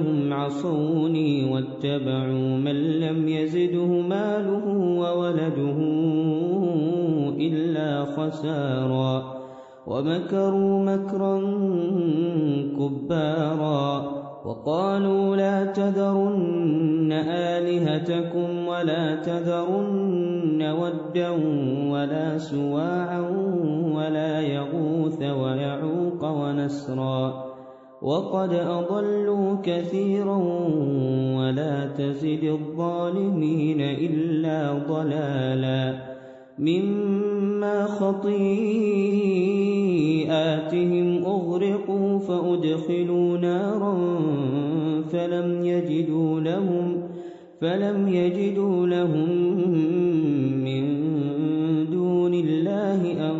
إنهم عصوني واتبعوا من لم يزده ماله وولده إلا خسارا ومكروا مكرا كبارا وقالوا لا تذرن آلهتكم ولا تذرن ودا ولا سواعا ولا يغوث ويعوق ونسرا وقد أضلوا كثيرا ولا تزد الظالمين إلا ضلالا مما خطيئاتهم أغرقوا فأدخلوا نارا فلم يجدوا لهم فلم يجدوا لهم من دون الله أنصارا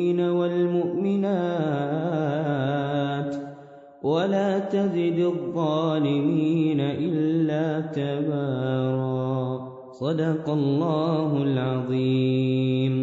والمؤمنات ولا تزد الظالمين إلا تبارا. صدق الله العظيم.